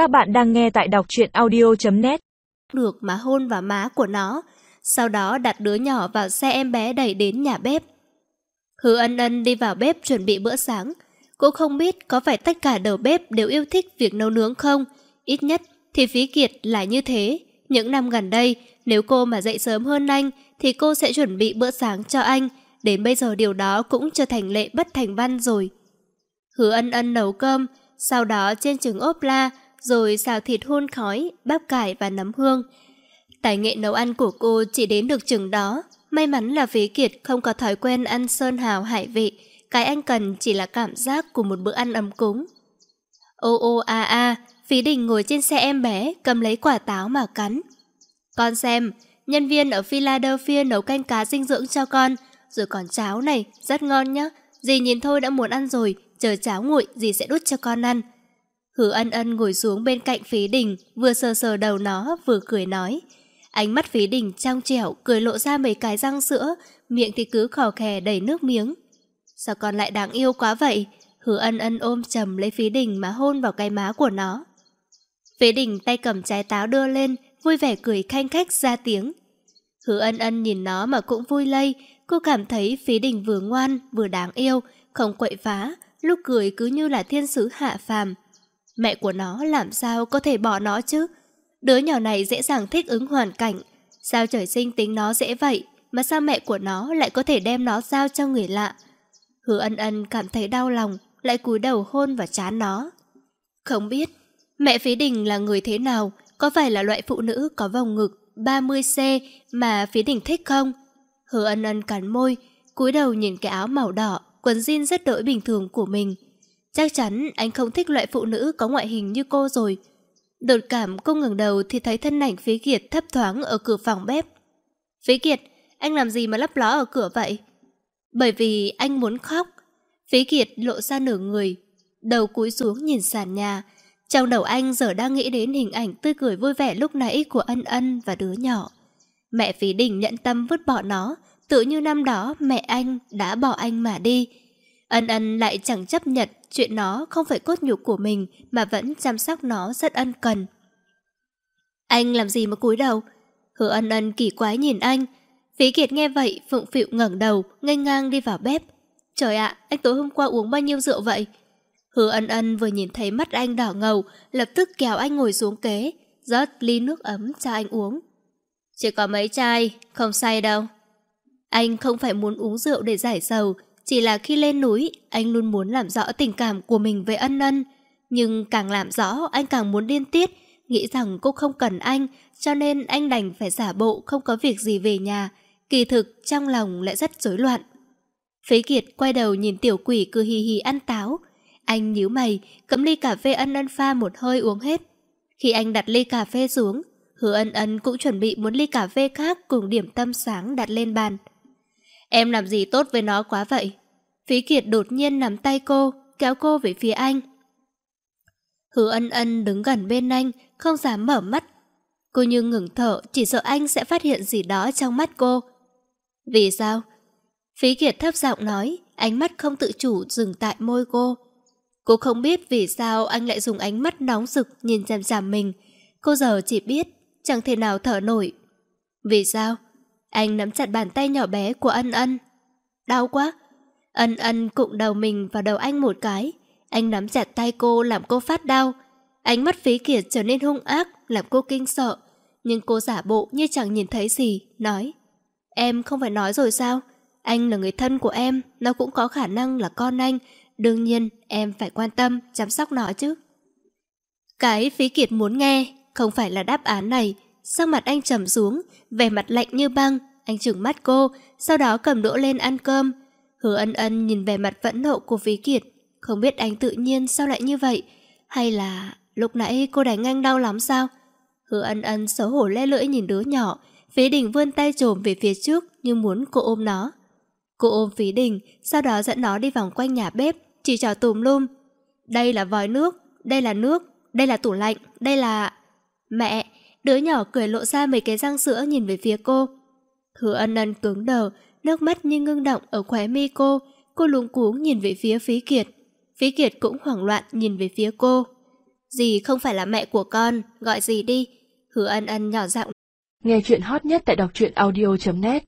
Các bạn đang nghe tại đọc truyện audio.net Được mà hôn vào má của nó, sau đó đặt đứa nhỏ vào xe em bé đẩy đến nhà bếp. Hứa ân ân đi vào bếp chuẩn bị bữa sáng. Cô không biết có phải tất cả đầu bếp đều yêu thích việc nấu nướng không. Ít nhất thì Phí Kiệt là như thế. Những năm gần đây, nếu cô mà dậy sớm hơn anh, thì cô sẽ chuẩn bị bữa sáng cho anh. Đến bây giờ điều đó cũng trở thành lệ bất thành văn rồi. Hứa ân ân nấu cơm, sau đó trên trứng ốp la, rồi xào thịt hun khói, bắp cải và nấm hương. Tài nghệ nấu ăn của cô chỉ đến được chừng đó. May mắn là Phí Kiệt không có thói quen ăn sơn hào hải vị. Cái anh cần chỉ là cảm giác của một bữa ăn ấm cúng. Ô ô a a, Phí Đình ngồi trên xe em bé, cầm lấy quả táo mà cắn. Con xem, nhân viên ở Philadelphia nấu canh cá dinh dưỡng cho con, rồi còn cháo này, rất ngon nhá. Dì nhìn thôi đã muốn ăn rồi, chờ cháo nguội dì sẽ đút cho con ăn. Hứa ân ân ngồi xuống bên cạnh phí đình, vừa sờ sờ đầu nó, vừa cười nói. Ánh mắt phí đình trong trẻo, cười lộ ra mấy cái răng sữa, miệng thì cứ khò khè đầy nước miếng. Sao con lại đáng yêu quá vậy? Hứa ân ân ôm chầm lấy phí đình mà hôn vào cái má của nó. Phí đình tay cầm trái táo đưa lên, vui vẻ cười khanh khách ra tiếng. Hứa ân ân nhìn nó mà cũng vui lây, cô cảm thấy phí đình vừa ngoan, vừa đáng yêu, không quậy phá, lúc cười cứ như là thiên sứ hạ phàm. Mẹ của nó làm sao có thể bỏ nó chứ? Đứa nhỏ này dễ dàng thích ứng hoàn cảnh. Sao trời sinh tính nó dễ vậy, mà sao mẹ của nó lại có thể đem nó giao cho người lạ? Hứa ân ân cảm thấy đau lòng, lại cúi đầu hôn và chán nó. Không biết, mẹ phí đình là người thế nào, có phải là loại phụ nữ có vòng ngực 30C mà phí đình thích không? Hứa ân ân cắn môi, cúi đầu nhìn cái áo màu đỏ, quần jean rất đổi bình thường của mình. Chắc chắn anh không thích loại phụ nữ có ngoại hình như cô rồi. Đột cảm cô ngừng đầu thì thấy thân ảnh Phí Kiệt thấp thoáng ở cửa phòng bếp. Phí Kiệt, anh làm gì mà lấp ló ở cửa vậy? Bởi vì anh muốn khóc. Phí Kiệt lộ ra nửa người, đầu cúi xuống nhìn sàn nhà. Trong đầu anh giờ đang nghĩ đến hình ảnh tươi cười vui vẻ lúc nãy của ân ân và đứa nhỏ. Mẹ Phí Đình nhận tâm vứt bỏ nó, tự như năm đó mẹ anh đã bỏ anh mà đi. Ân ân lại chẳng chấp nhận chuyện nó không phải cốt nhục của mình mà vẫn chăm sóc nó rất ân cần. Anh làm gì mà cúi đầu? Hứa ân ân kỳ quái nhìn anh. Phí Kiệt nghe vậy, phụng phịu ngẩng đầu, ngang ngang đi vào bếp. Trời ạ, anh tối hôm qua uống bao nhiêu rượu vậy? Hứa ân ân vừa nhìn thấy mắt anh đỏ ngầu, lập tức kéo anh ngồi xuống kế, rót ly nước ấm cho anh uống. Chỉ có mấy chai, không say đâu. Anh không phải muốn uống rượu để giải sầu, chỉ là khi lên núi, anh luôn muốn làm rõ tình cảm của mình với ân ân. Nhưng càng làm rõ, anh càng muốn điên tiết, nghĩ rằng cô không cần anh, cho nên anh đành phải giả bộ không có việc gì về nhà. Kỳ thực, trong lòng lại rất rối loạn. Phế Kiệt quay đầu nhìn tiểu quỷ cứ hì hì ăn táo. Anh nhíu mày, cấm ly cà phê ân ân pha một hơi uống hết. Khi anh đặt ly cà phê xuống, hứa ân ân cũng chuẩn bị muốn ly cà phê khác cùng điểm tâm sáng đặt lên bàn. Em làm gì tốt với nó quá vậy? Phí Kiệt đột nhiên nắm tay cô, kéo cô về phía anh. Hứa ân ân đứng gần bên anh, không dám mở mắt. Cô như ngừng thở, chỉ sợ anh sẽ phát hiện gì đó trong mắt cô. Vì sao? Phí Kiệt thấp giọng nói, ánh mắt không tự chủ dừng tại môi cô. Cô không biết vì sao anh lại dùng ánh mắt nóng rực nhìn chằm chằm mình. Cô giờ chỉ biết, chẳng thể nào thở nổi. Vì sao? Anh nắm chặt bàn tay nhỏ bé của ân ân. Đau quá. Ân ân cụng đầu mình vào đầu anh một cái. Anh nắm chặt tay cô làm cô phát đau. Ánh mắt phí kiệt trở nên hung ác, làm cô kinh sợ. Nhưng cô giả bộ như chẳng nhìn thấy gì, nói. Em không phải nói rồi sao? Anh là người thân của em, nó cũng có khả năng là con anh. Đương nhiên, em phải quan tâm, chăm sóc nó chứ. Cái phí kiệt muốn nghe, không phải là đáp án này. Sắc mặt anh trầm xuống, vẻ mặt lạnh như băng. Anh trừng mắt cô, sau đó cầm đũa lên ăn cơm. Hứa ân ân nhìn vẻ mặt vẫn nộ của phí kiệt. Không biết anh tự nhiên sao lại như vậy? Hay là lúc nãy cô đánh anh đau lắm sao? Hứa ân ân xấu hổ le lưỡi nhìn đứa nhỏ. Phí đình vươn tay trồm về phía trước như muốn cô ôm nó. Cô ôm phí đình, sau đó dẫn nó đi vòng quanh nhà bếp, chỉ trò tùm lum. Đây là vòi nước, đây là nước, đây là tủ lạnh, đây là... Mẹ, đứa nhỏ cười lộ ra mấy cái răng sữa nhìn về phía cô. Hứa ân ân cứng đờ, nước mắt như ngưng động ở khóe mi cô. Cô luống cuống nhìn về phía phí kiệt. Phí kiệt cũng hoảng loạn nhìn về phía cô. Dì không phải là mẹ của con, gọi dì đi. Hứa ân ân nhỏ giọng. Nghe chuyện hot nhất tại đọc truyện audio.net